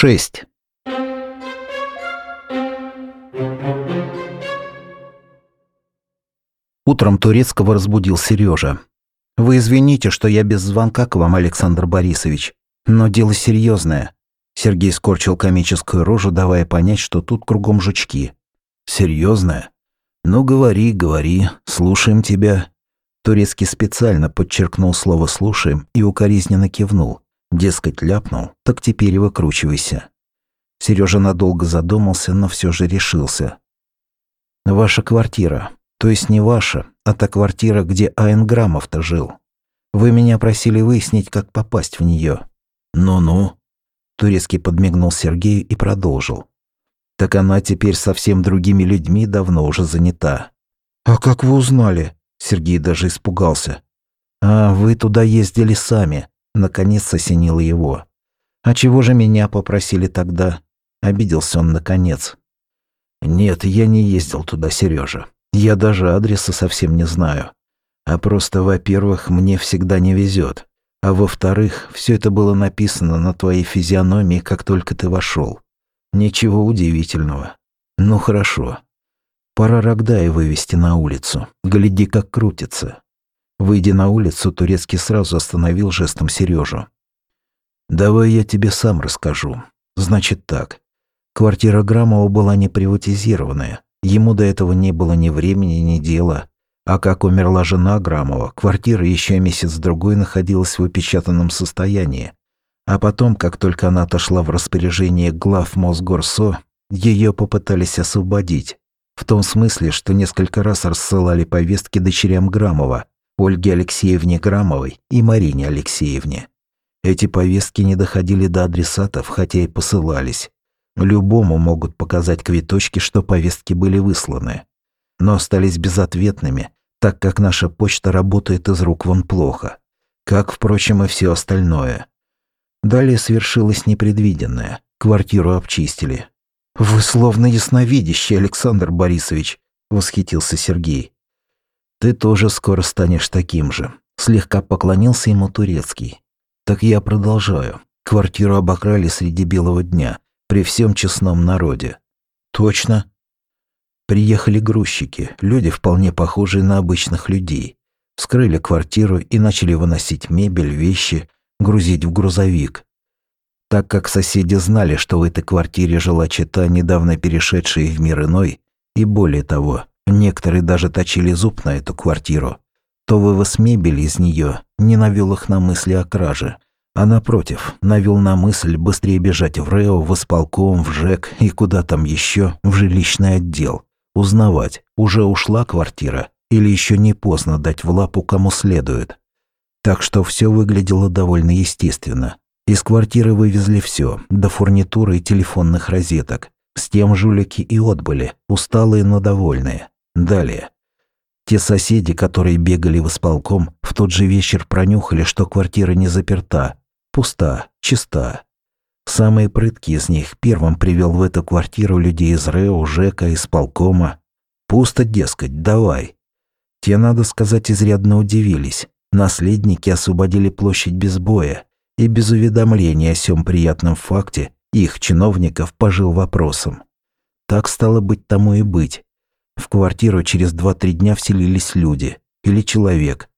6. Утром Турецкого разбудил Сережа. «Вы извините, что я без звонка к вам, Александр Борисович, но дело серьезное. Сергей скорчил комическую рожу, давая понять, что тут кругом жучки. Серьезное? Ну, говори, говори, слушаем тебя». Турецкий специально подчеркнул слово «слушаем» и укоризненно кивнул. Дескать, ляпнул, так теперь и выкручивайся. Сережа надолго задумался, но все же решился. «Ваша квартира. То есть не ваша, а та квартира, где Айн Грамов-то жил. Вы меня просили выяснить, как попасть в нее. «Ну-ну». Турецкий подмигнул Сергею и продолжил. «Так она теперь совсем другими людьми давно уже занята». «А как вы узнали?» Сергей даже испугался. «А вы туда ездили сами. Наконец осенило его. «А чего же меня попросили тогда?» Обиделся он наконец. «Нет, я не ездил туда, Сережа. Я даже адреса совсем не знаю. А просто, во-первых, мне всегда не везет. А во-вторых, все это было написано на твоей физиономии, как только ты вошел. Ничего удивительного. Ну хорошо. Пора Рогдая вывести на улицу. Гляди, как крутится. Выйдя на улицу, Турецкий сразу остановил жестом Сережу. «Давай я тебе сам расскажу. Значит так. Квартира Грамова была не приватизированная. Ему до этого не было ни времени, ни дела. А как умерла жена Грамова, квартира еще месяц-другой находилась в опечатанном состоянии. А потом, как только она отошла в распоряжение глав Мосгорсо, ее попытались освободить. В том смысле, что несколько раз рассылали повестки дочерям Грамова, Ольге Алексеевне Грамовой и Марине Алексеевне. Эти повестки не доходили до адресатов, хотя и посылались. Любому могут показать квиточки, что повестки были высланы. Но остались безответными, так как наша почта работает из рук вон плохо. Как, впрочем, и все остальное. Далее свершилось непредвиденное. Квартиру обчистили. «Вы словно ясновидящий, Александр Борисович», — восхитился Сергей. Ты тоже скоро станешь таким же. Слегка поклонился ему турецкий. Так я продолжаю. Квартиру обокрали среди белого дня, при всем честном народе. Точно? Приехали грузчики, люди, вполне похожие на обычных людей. Вскрыли квартиру и начали выносить мебель, вещи, грузить в грузовик. Так как соседи знали, что в этой квартире жила чита, недавно перешедшая в мир иной, и более того, Некоторые даже точили зуб на эту квартиру. То вывоз мебели из нее не навел их на мысли о краже, а напротив, навел на мысль быстрее бежать в РЭО, в исполком, в ЖЭК и куда там еще, в жилищный отдел. Узнавать, уже ушла квартира или еще не поздно дать в лапу кому следует. Так что все выглядело довольно естественно. Из квартиры вывезли все, до фурнитуры и телефонных розеток. С тем жулики и отбыли, усталые, но довольные. Далее. Те соседи, которые бегали в исполком, в тот же вечер пронюхали, что квартира не заперта, пуста, чиста. Самые прыткие из них первым привел в эту квартиру людей из РЭО, ЖЭКа, исполкома. Пусто, дескать, давай. Те, надо сказать, изрядно удивились. Наследники освободили площадь без боя и без уведомления о сём приятном факте их, чиновников, пожил вопросом. Так стало быть тому и быть. В квартиру через 2-3 дня вселились люди или человек.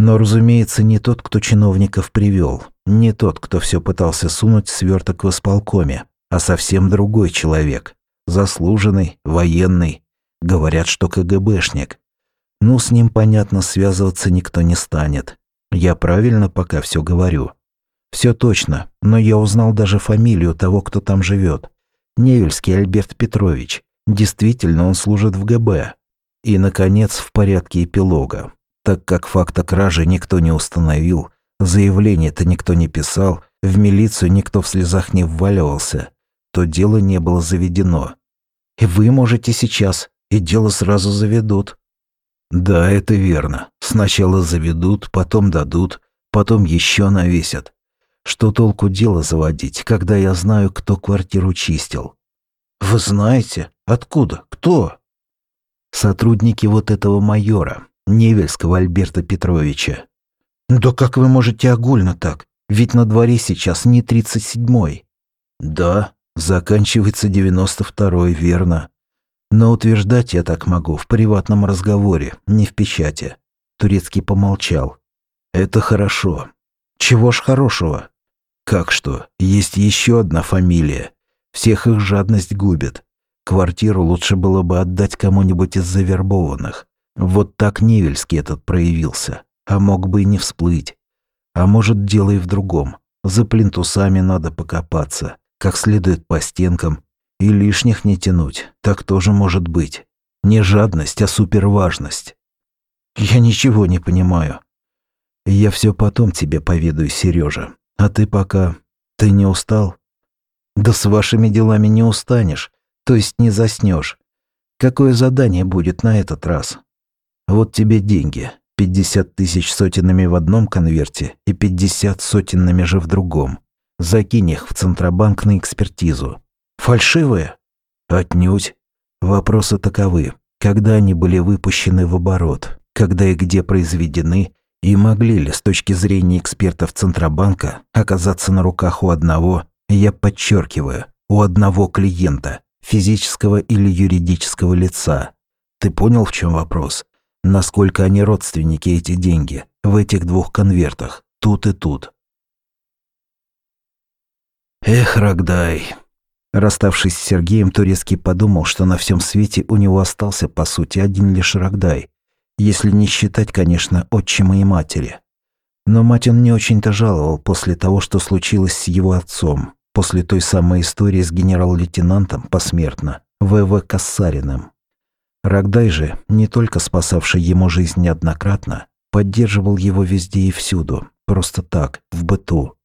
Но, разумеется, не тот, кто чиновников привел, не тот, кто все пытался сунуть сверток в исполкоме, а совсем другой человек. Заслуженный, военный. Говорят, что КГБшник. Ну, с ним, понятно, связываться никто не станет. Я правильно пока все говорю. Все точно, но я узнал даже фамилию того, кто там живет. Невельский Альберт Петрович. Действительно, он служит в ГБ. И, наконец, в порядке эпилога. Так как факта кражи никто не установил, заявление-то никто не писал, в милицию никто в слезах не вваливался, то дело не было заведено. И вы можете сейчас, и дело сразу заведут. Да, это верно. Сначала заведут, потом дадут, потом еще навесят. Что толку дело заводить, когда я знаю, кто квартиру чистил? Вы знаете? Откуда? Кто? Сотрудники вот этого майора, Невельского Альберта Петровича. Да как вы можете огульно так? Ведь на дворе сейчас не тридцать седьмой. Да, заканчивается 92-й, верно. Но утверждать я так могу в приватном разговоре, не в печати. Турецкий помолчал. Это хорошо. Чего ж хорошего? Как что? Есть еще одна фамилия. Всех их жадность губит. Квартиру лучше было бы отдать кому-нибудь из завербованных. Вот так Невельский этот проявился. А мог бы и не всплыть. А может, дело и в другом. За плинтусами надо покопаться, как следует по стенкам, и лишних не тянуть. Так тоже может быть. Не жадность, а суперважность. Я ничего не понимаю. Я все потом тебе поведаю, Сережа. А ты пока... Ты не устал? Да с вашими делами не устанешь, то есть не заснешь. Какое задание будет на этот раз? Вот тебе деньги. 50 тысяч сотенами в одном конверте и 50 сотенами же в другом. Закинь их в Центробанк на экспертизу. Фальшивые? Отнюдь. Вопросы таковы. Когда они были выпущены в оборот? Когда и где произведены? И могли ли, с точки зрения экспертов Центробанка, оказаться на руках у одного, я подчеркиваю, у одного клиента, физического или юридического лица? Ты понял, в чем вопрос? Насколько они родственники, эти деньги, в этих двух конвертах, тут и тут? Эх, Рогдай. Расставшись с Сергеем, Турецкий подумал, что на всем свете у него остался, по сути, один лишь Рогдай, если не считать, конечно, отчима и матери. Но мать он не очень-то жаловал после того, что случилось с его отцом, после той самой истории с генерал-лейтенантом посмертно, В.В. Кассариным. Рогдай же, не только спасавший ему жизнь неоднократно, поддерживал его везде и всюду, просто так, в быту.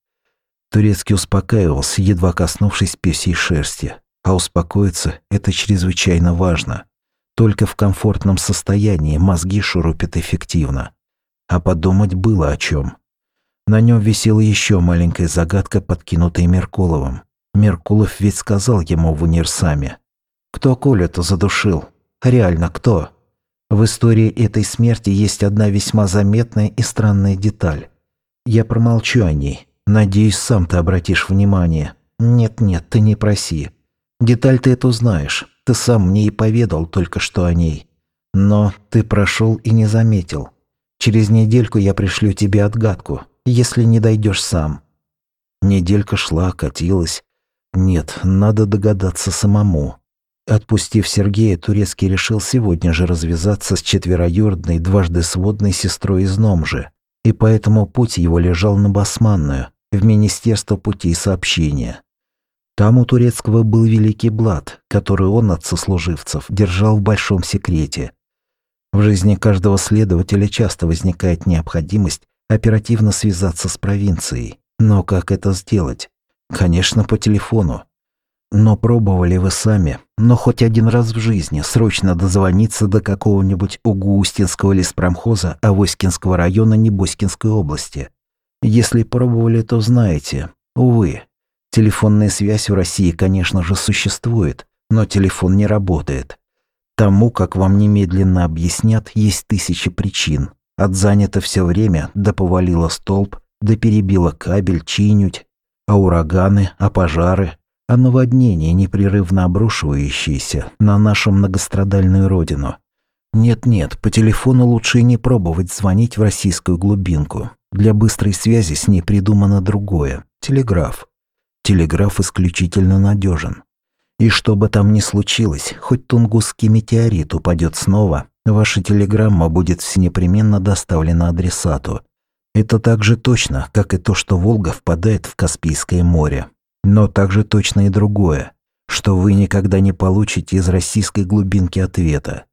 Турецкий успокаивался, едва коснувшись пёсей шерсти, а успокоиться – это чрезвычайно важно. Только в комфортном состоянии мозги шурупят эффективно. А подумать было о чем. На нем висела еще маленькая загадка, подкинутая Меркуловым. Меркулов ведь сказал ему в универсаме. «Кто Колю-то задушил? Реально, кто?» В истории этой смерти есть одна весьма заметная и странная деталь. Я промолчу о ней. Надеюсь, сам ты обратишь внимание. Нет-нет, ты не проси. Деталь ты эту знаешь. Ты сам мне и поведал только что о ней. Но ты прошел и не заметил. Через недельку я пришлю тебе отгадку, если не дойдешь сам. Неделька шла, катилась. Нет, надо догадаться самому. Отпустив Сергея, Турецкий решил сегодня же развязаться с четвероюродной, дважды сводной сестрой из Номжи. И поэтому путь его лежал на Басманную, в Министерство путей сообщения. Там у Турецкого был великий блат, который он от сослуживцев держал в большом секрете. В жизни каждого следователя часто возникает необходимость оперативно связаться с провинцией. Но как это сделать? Конечно, по телефону. Но пробовали вы сами, но хоть один раз в жизни срочно дозвониться до какого-нибудь Угустинского леспромхоза Авоськинского района Небоськинской области. Если пробовали, то знаете. Увы, Телефонная связь в России, конечно же, существует, но телефон не работает. Тому, как вам немедленно объяснят, есть тысячи причин. От занято все время, до повалило столб, до перебило кабель, чинють, а ураганы, а пожары, а наводнения, непрерывно обрушивающиеся на нашу многострадальную родину. Нет-нет, по телефону лучше и не пробовать звонить в российскую глубинку. Для быстрой связи с ней придумано другое – телеграф. Телеграф исключительно надежен. И что бы там ни случилось, хоть тунгусский метеорит упадет снова, ваша телеграмма будет всенепременно доставлена адресату. Это так же точно, как и то, что Волга впадает в Каспийское море. Но также точно и другое, что вы никогда не получите из российской глубинки ответа.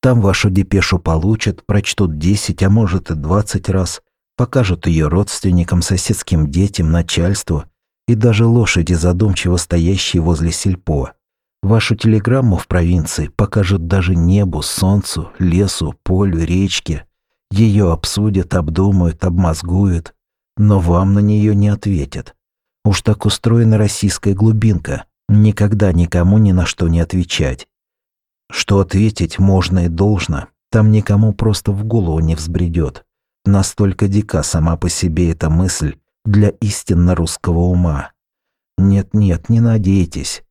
Там вашу депешу получат, прочтут 10, а может и 20 раз, покажут ее родственникам, соседским детям, начальству, и даже лошади, задумчиво стоящие возле сельпо. Вашу телеграмму в провинции покажут даже небу, солнцу, лесу, полю, речке. Ее обсудят, обдумают, обмозгуют, но вам на нее не ответят. Уж так устроена российская глубинка, никогда никому ни на что не отвечать. Что ответить можно и должно, там никому просто в голову не взбредет. Настолько дика сама по себе эта мысль, для истинно русского ума. Нет-нет, не надейтесь.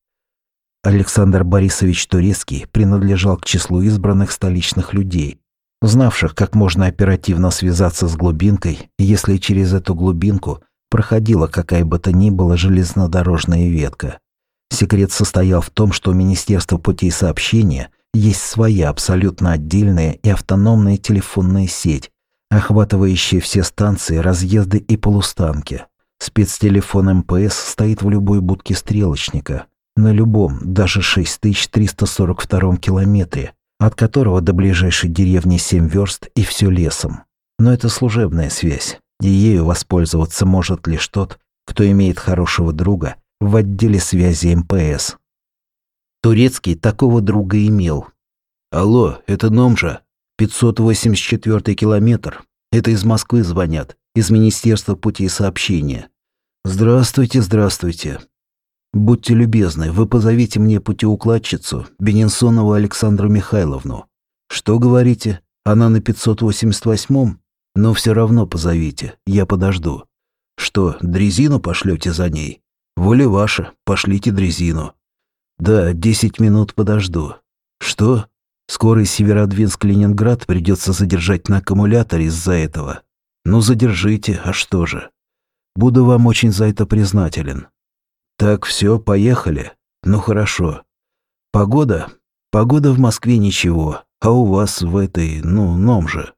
Александр Борисович Турецкий принадлежал к числу избранных столичных людей, знавших, как можно оперативно связаться с глубинкой, если через эту глубинку проходила какая бы то ни была железнодорожная ветка. Секрет состоял в том, что у Министерства путей сообщения есть своя абсолютно отдельная и автономная телефонная сеть, охватывающая все станции, разъезды и полустанки. Спецтелефон МПС стоит в любой будке стрелочника, на любом, даже 6342 километре, от которого до ближайшей деревни 7 верст и все лесом. Но это служебная связь, и ею воспользоваться может лишь тот, кто имеет хорошего друга в отделе связи МПС. Турецкий такого друга имел. «Алло, это Номжа, 584 километр. Это из Москвы звонят, из Министерства путей сообщения. Здравствуйте, здравствуйте. Будьте любезны, вы позовите мне путеукладчицу, Бенинсонову Александру Михайловну. Что говорите? Она на 588-м? Но все равно позовите, я подожду. Что, дрезину пошлете за ней? Воля ваша, пошлите дрезину. Да, десять минут подожду. Что? Скорый Северодвинск-Ленинград придется задержать на аккумуляторе из-за этого. Ну, задержите, а что же? Буду вам очень за это признателен. Так, все, поехали. Ну, хорошо. Погода? Погода в Москве ничего, а у вас в этой, ну, ном же.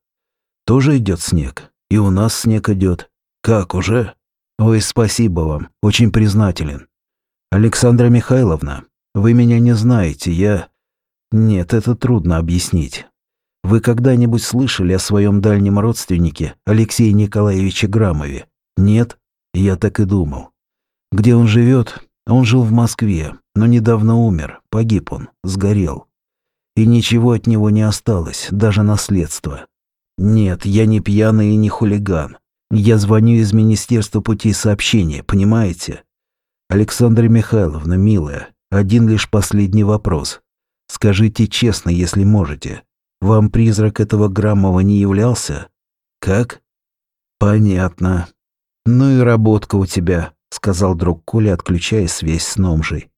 Тоже идет снег. И у нас снег идет. Как уже? Ой, спасибо вам, очень признателен. Александра Михайловна, вы меня не знаете, я... Нет, это трудно объяснить. Вы когда-нибудь слышали о своем дальнем родственнике Алексее Николаевиче Грамове? Нет? Я так и думал. Где он живет? Он жил в Москве, но недавно умер, погиб он, сгорел. И ничего от него не осталось, даже наследство. Нет, я не пьяный и не хулиган. Я звоню из Министерства путей сообщения, понимаете? Александра Михайловна, милая, один лишь последний вопрос. Скажите честно, если можете. Вам призрак этого Граммова не являлся? Как? Понятно. Ну и работка у тебя, сказал друг Коля, отключая связь с Номжей.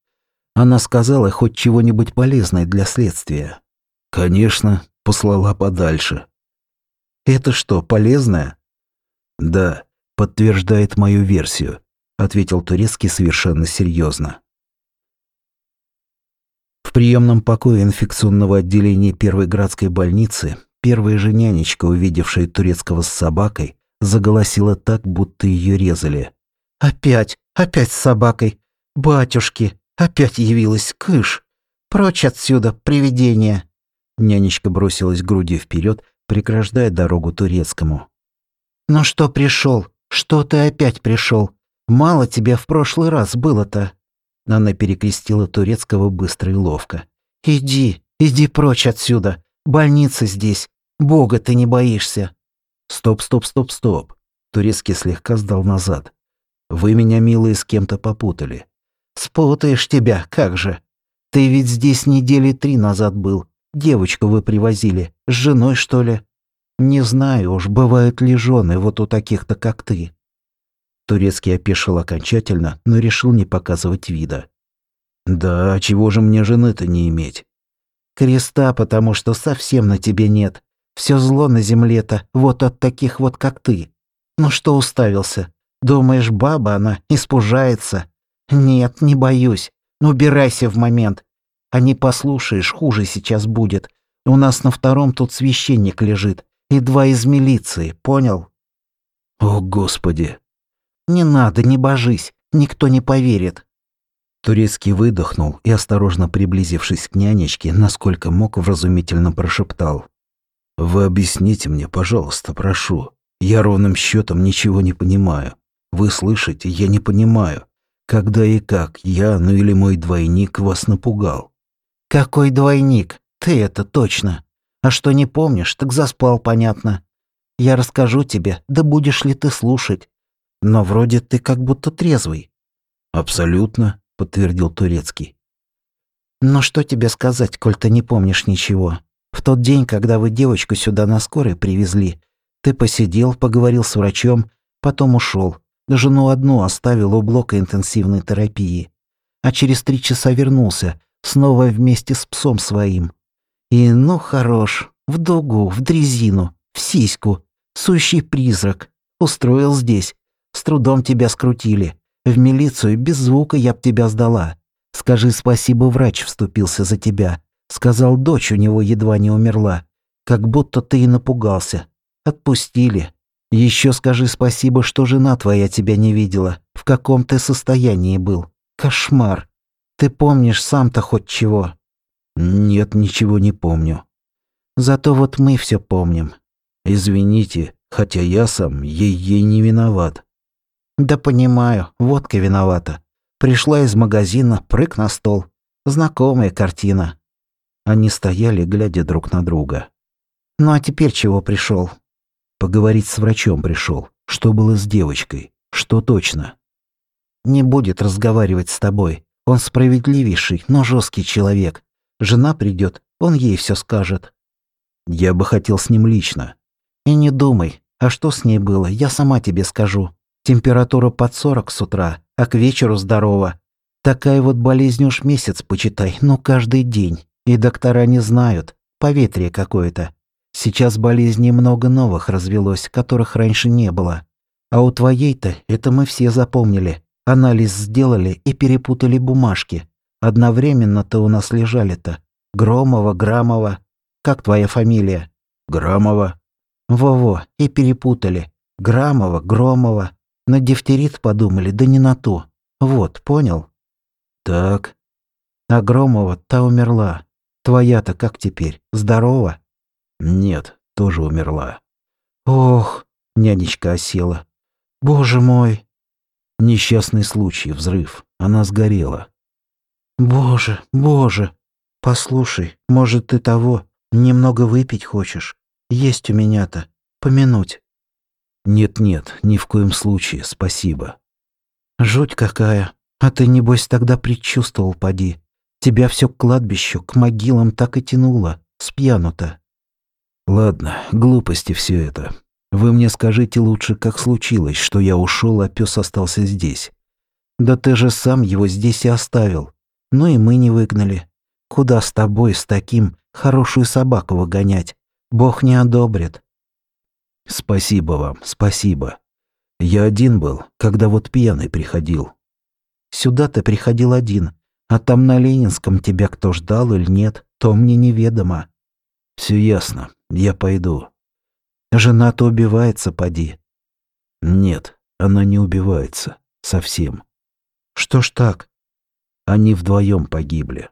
Она сказала хоть чего-нибудь полезное для следствия. Конечно, послала подальше. Это что, полезное? Да, подтверждает мою версию, ответил Турецкий совершенно серьезно. В приемном покое инфекционного отделения Первой градской больницы первая же нянечка, увидевшая турецкого с собакой, заголосила так, будто ее резали. «Опять, опять с собакой! Батюшки, опять явилась кыш! Прочь отсюда, привидение!» Нянечка бросилась грудью вперед, преграждая дорогу турецкому. «Ну что пришел? Что ты опять пришел? Мало тебе в прошлый раз было-то!» Она перекрестила турецкого быстро и ловко. «Иди, иди прочь отсюда. Больница здесь. Бога ты не боишься». «Стоп, стоп, стоп, стоп». Турецкий слегка сдал назад. «Вы меня, милые, с кем-то попутали». «Спутаешь тебя, как же. Ты ведь здесь недели три назад был. Девочку вы привозили. С женой, что ли?» «Не знаю уж, бывают ли жены вот у таких-то, как ты. Турецкий опешил окончательно, но решил не показывать вида. «Да, чего же мне жены-то не иметь?» «Креста, потому что совсем на тебе нет. Все зло на земле-то вот от таких вот, как ты. Ну что уставился? Думаешь, баба она испужается? Нет, не боюсь. Ну убирайся в момент. А не послушаешь, хуже сейчас будет. У нас на втором тут священник лежит. И два из милиции, понял?» «О, Господи!» Не надо, не божись, никто не поверит». Турецкий выдохнул и, осторожно приблизившись к нянечке, насколько мог, вразумительно прошептал. «Вы объясните мне, пожалуйста, прошу. Я ровным счетом ничего не понимаю. Вы слышите, я не понимаю. Когда и как я, ну или мой двойник, вас напугал?» «Какой двойник? Ты это точно. А что не помнишь, так заспал, понятно. Я расскажу тебе, да будешь ли ты слушать. Но вроде ты как будто трезвый. Абсолютно, подтвердил Турецкий. Но что тебе сказать, коль ты не помнишь ничего? В тот день, когда вы девочку сюда на скорой привезли, ты посидел, поговорил с врачом, потом ушел, Жену одну оставил у блока интенсивной терапии. А через три часа вернулся, снова вместе с псом своим. И ну хорош, в дугу, в дрезину, в сиську, сущий призрак. Устроил здесь. С трудом тебя скрутили. В милицию без звука я б тебя сдала. Скажи спасибо, врач вступился за тебя. Сказал, дочь у него едва не умерла. Как будто ты и напугался. Отпустили. Еще скажи спасибо, что жена твоя тебя не видела. В каком ты состоянии был. Кошмар. Ты помнишь сам-то хоть чего? Нет, ничего не помню. Зато вот мы все помним. Извините, хотя я сам ей-ей не виноват. Да понимаю, водка виновата. Пришла из магазина, прыг на стол. Знакомая картина. Они стояли, глядя друг на друга. Ну а теперь чего пришел? Поговорить с врачом пришел. Что было с девочкой? Что точно? Не будет разговаривать с тобой. Он справедливейший, но жесткий человек. Жена придет, он ей все скажет. Я бы хотел с ним лично. И не думай, а что с ней было, я сама тебе скажу. Температура под 40 с утра, а к вечеру здорова. Такая вот болезнь уж месяц, почитай, ну каждый день. И доктора не знают, поветрие какое-то. Сейчас болезней много новых развелось, которых раньше не было. А у твоей-то это мы все запомнили. Анализ сделали и перепутали бумажки. Одновременно-то у нас лежали-то. Громова, Грамова. Как твоя фамилия? Грамова. Во-во, и перепутали. Грамова, Громова. На дифтерит подумали, да не на то. Вот, понял? Так. А Громова та умерла. Твоя-то как теперь? Здорова? Нет, тоже умерла. Ох, нянечка осела. Боже мой. Несчастный случай, взрыв. Она сгорела. «Боже, боже! Послушай, может, ты того, немного выпить хочешь? Есть у меня-то. Помянуть». «Нет-нет, ни в коем случае, спасибо». «Жуть какая. А ты, небось, тогда предчувствовал, поди. Тебя все к кладбищу, к могилам так и тянуло. Спьяну-то». «Ладно, глупости все это. Вы мне скажите лучше, как случилось, что я ушел, а пес остался здесь». «Да ты же сам его здесь и оставил. Ну и мы не выгнали. Куда с тобой, с таким, хорошую собаку выгонять? Бог не одобрит. Спасибо вам, спасибо. Я один был, когда вот пьяный приходил. Сюда ты приходил один, а там на Ленинском тебя кто ждал или нет, то мне неведомо. Все ясно, я пойду. Жена-то убивается, поди. Нет, она не убивается. Совсем. Что ж так? Они вдвоем погибли.